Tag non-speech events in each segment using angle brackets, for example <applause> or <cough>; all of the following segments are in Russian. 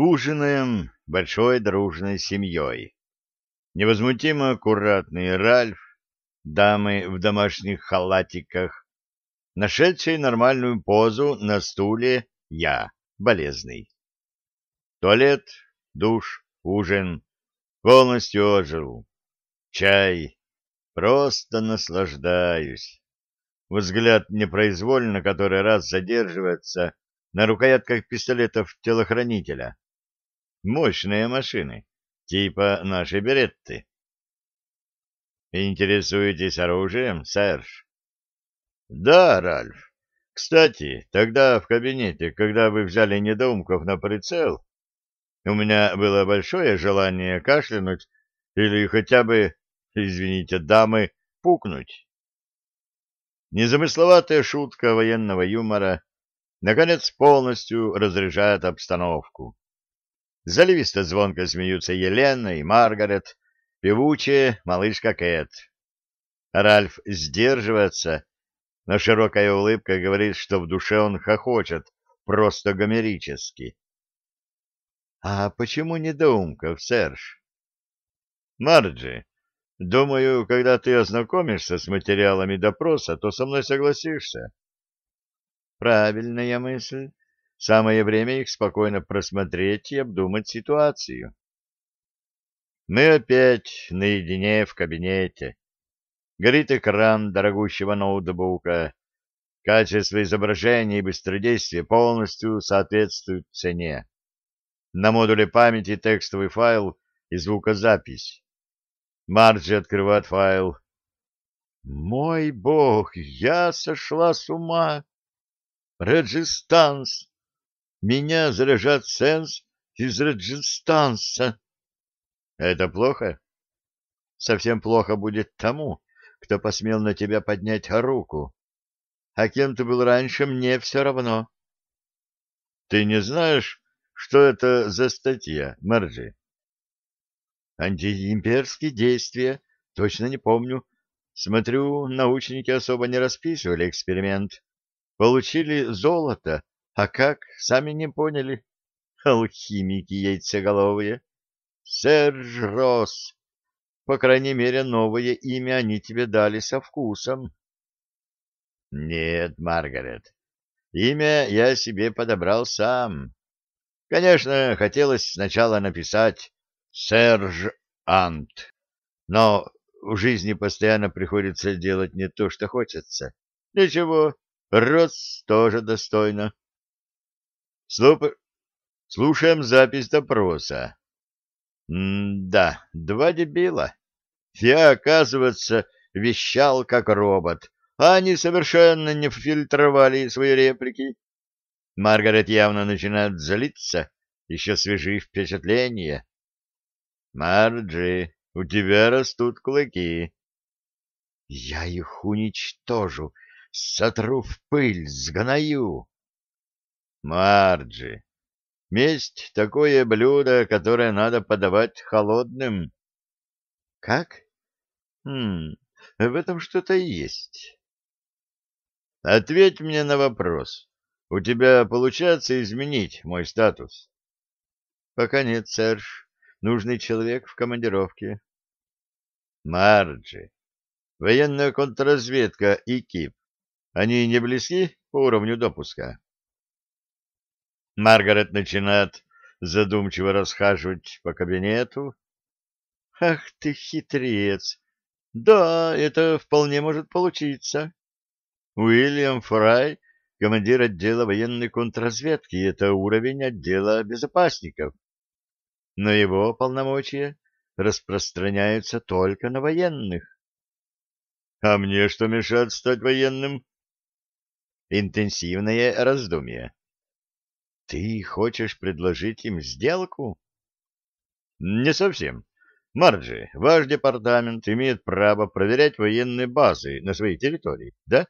Ужинаем большой дружной семьей. Невозмутимо аккуратный Ральф, дамы в домашних халатиках, нашедший нормальную позу на стуле я, болезный. Туалет, душ, ужин. Полностью ожил. Чай. Просто наслаждаюсь. Взгляд непроизвольно который раз задерживается на рукоятках пистолетов телохранителя. Мощные машины, типа нашей Беретты. Интересуетесь оружием, Серж? Да, Ральф. Кстати, тогда в кабинете, когда вы взяли недоумков на прицел, у меня было большое желание кашлянуть или хотя бы, извините, дамы, пукнуть. Незамысловатая шутка военного юмора наконец полностью разряжает обстановку. Заливисто звонко смеются Елена и Маргарет, певучая малышка Кэт. Ральф сдерживается, но широкая улыбка говорит, что в душе он хохочет, просто гомерически. — А почему недоумков, Серж? — Марджи, думаю, когда ты ознакомишься с материалами допроса, то со мной согласишься. — Правильная мысль. Самое время их спокойно просмотреть и обдумать ситуацию. Мы опять наедине в кабинете. Горит экран дорогущего ноутбука. Качество изображения и быстродействие полностью соответствуют цене. На модуле памяти текстовый файл и звукозапись. Марджи открывает файл. «Мой бог, я сошла с ума! Реджистанс! Меня заражат сенс из Раджинстанса. Это плохо? Совсем плохо будет тому, кто посмел на тебя поднять руку. А кем ты был раньше, мне все равно. Ты не знаешь, что это за статья, Марджи? Антиимперские действия, точно не помню. Смотрю, научники особо не расписывали эксперимент. Получили золото а как, сами не поняли? Алхимики яйцеголовые. Серж Рос. По крайней мере, новое имя они тебе дали со вкусом. Нет, Маргарет, имя я себе подобрал сам. Конечно, хотелось сначала написать «Серж Ант», но в жизни постоянно приходится делать не то, что хочется. Ничего, Рос тоже достойно. Слуп... Слушаем запись допроса. М да, два дебила. Я, оказывается, вещал как робот, а они совершенно не фильтровали свои реплики. Маргарет явно начинает злиться, еще свежи впечатления. Марджи, у тебя растут клыки. Я их уничтожу, сотру в пыль, сгною. Марджи, месть — такое блюдо, которое надо подавать холодным. — Как? Хм, в этом что-то есть. — Ответь мне на вопрос. У тебя получается изменить мой статус? — Пока нет, Серж. Нужный человек в командировке. — Марджи, военная контрразведка и КИП, они не близки по уровню допуска? — Маргарет начинает задумчиво расхаживать по кабинету. «Ах ты хитрец! Да, это вполне может получиться. Уильям Фрай, командир отдела военной контрразведки, это уровень отдела безопасников. Но его полномочия распространяются только на военных. А мне что мешает стать военным? Интенсивное раздумье. Ты хочешь предложить им сделку? Не совсем. Марджи, ваш департамент имеет право проверять военные базы на своей территории, да?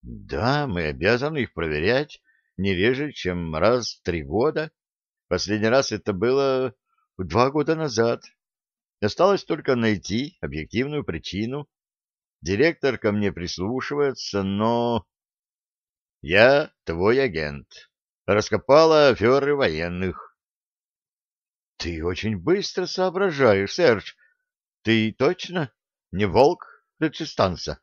Да, мы обязаны их проверять не реже, чем раз в три года. Последний раз это было два года назад. Осталось только найти объективную причину. Директор ко мне прислушивается, но... Я твой агент раскопала аферы военных. — Ты очень быстро соображаешь, Серж. Ты точно не волк Таджистанца?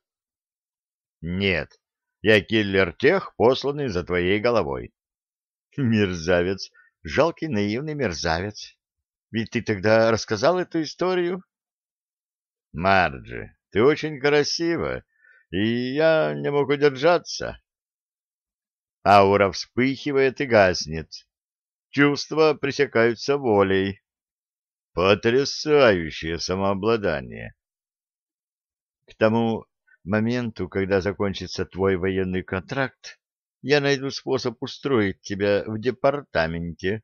— Нет, я киллер тех, посланный за твоей головой. — Мерзавец, жалкий наивный мерзавец. Ведь ты тогда рассказал эту историю? — Марджи, ты очень красива, и я не могу держаться. Аура вспыхивает и гаснет. Чувства пресекаются волей. Потрясающее самообладание. К тому моменту, когда закончится твой военный контракт, я найду способ устроить тебя в департаменте.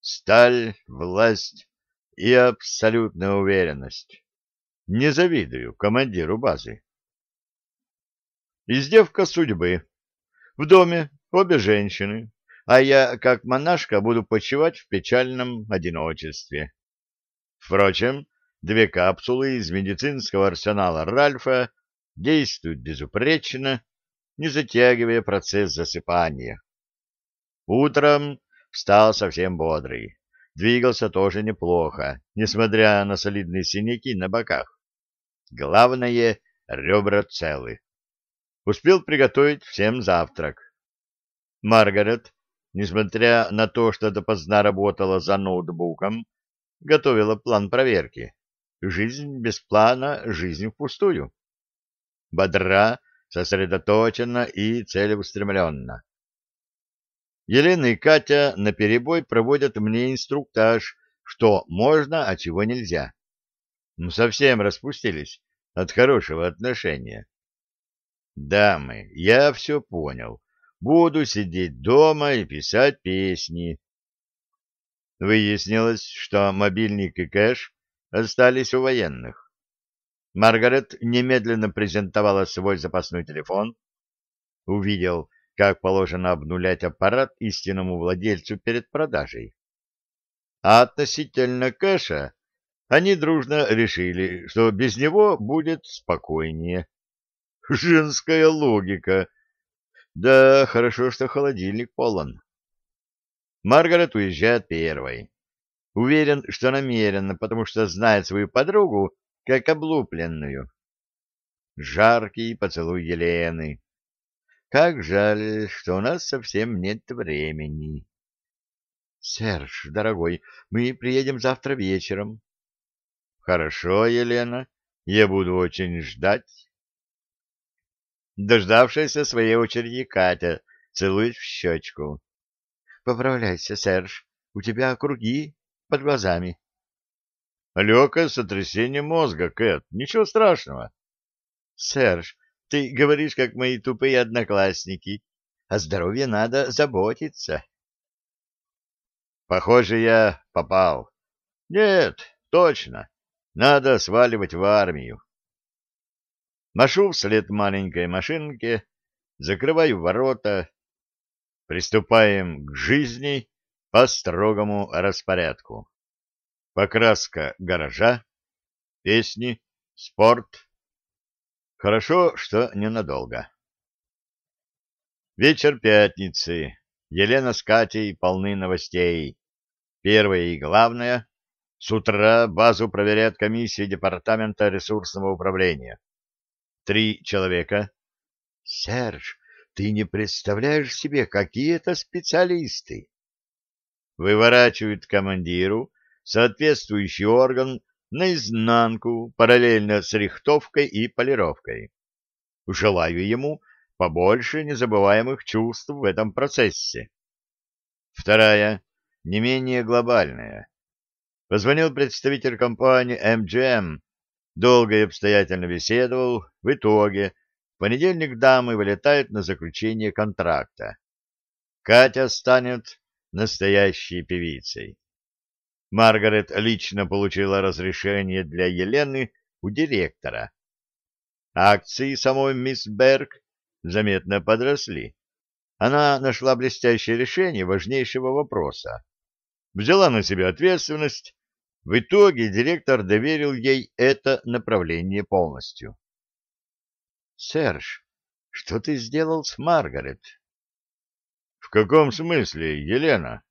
Сталь, власть и абсолютная уверенность. Не завидую командиру базы. Издевка судьбы. В доме обе женщины, а я, как монашка, буду почивать в печальном одиночестве. Впрочем, две капсулы из медицинского арсенала Ральфа действуют безупречно, не затягивая процесс засыпания. Утром встал совсем бодрый. Двигался тоже неплохо, несмотря на солидные синяки на боках. Главное, ребра целы успел приготовить всем завтрак. Маргарет, несмотря на то, что допоздна работала за ноутбуком, готовила план проверки. Жизнь без плана, жизнь впустую. Бодра, сосредоточена и целеустремленно. Елена и Катя наперебой проводят мне инструктаж, что можно, а чего нельзя. Ну, совсем распустились от хорошего отношения. Дамы, я все понял. Буду сидеть дома и писать песни. Выяснилось, что мобильник и кэш остались у военных. Маргарет немедленно презентовала свой запасной телефон. Увидел, как положено обнулять аппарат истинному владельцу перед продажей. А относительно кэша они дружно решили, что без него будет спокойнее. <laughs> Женская логика. Да, хорошо, что холодильник полон. Маргарет уезжает первой. Уверен, что намеренно, потому что знает свою подругу как облупленную. Жаркий поцелуй Елены. Как жаль, что у нас совсем нет времени. Серж, дорогой, мы приедем завтра вечером. Хорошо, Елена, я буду очень ждать дождавшаяся своей очереди Катя целует в щечку. — Поправляйся, Серж, у тебя круги под глазами. — Легкое сотрясение мозга, Кэт, ничего страшного. — Серж, ты говоришь, как мои тупые одноклассники. О здоровье надо заботиться. Похоже, я попал. Нет, точно. Надо сваливать в армию. Машу вслед маленькой машинке, закрываю ворота. Приступаем к жизни по строгому распорядку. Покраска гаража, песни, спорт. Хорошо, что ненадолго. Вечер пятницы. Елена с Катей полны новостей. Первое и главное — с утра базу проверяет комиссия Департамента ресурсного управления. Три человека. — Серж, ты не представляешь себе, какие это специалисты! Выворачивают командиру соответствующий орган наизнанку параллельно с рихтовкой и полировкой. Желаю ему побольше незабываемых чувств в этом процессе. Вторая, не менее глобальная. Позвонил представитель компании MGM долго и обстоятельно беседовал, в итоге в понедельник дамы вылетают на заключение контракта. Катя станет настоящей певицей. Маргарет лично получила разрешение для Елены у директора. Акции самой мисс Берг заметно подросли. Она нашла блестящее решение важнейшего вопроса. Взяла на себя ответственность в итоге директор доверил ей это направление полностью. «Серж, что ты сделал с Маргарет?» «В каком смысле, Елена?»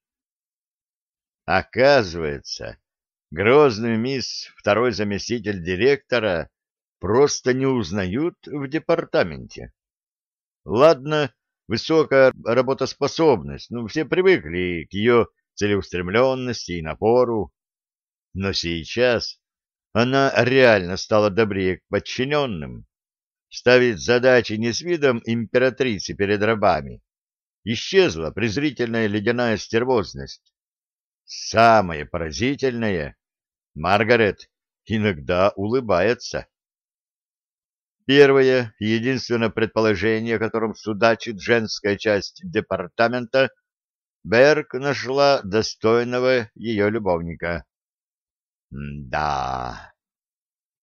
Оказывается, грозный мисс, второй заместитель директора, просто не узнают в департаменте. Ладно, высокая работоспособность, но все привыкли к ее целеустремленности и напору, но сейчас она реально стала добрее к подчиненным, ставит задачи не с видом императрицы перед рабами. Исчезла презрительная ледяная стервозность. Самое поразительное — Маргарет иногда улыбается. Первое и единственное предположение, о котором судачит женская часть департамента, Берг нашла достойного ее любовника. «Да,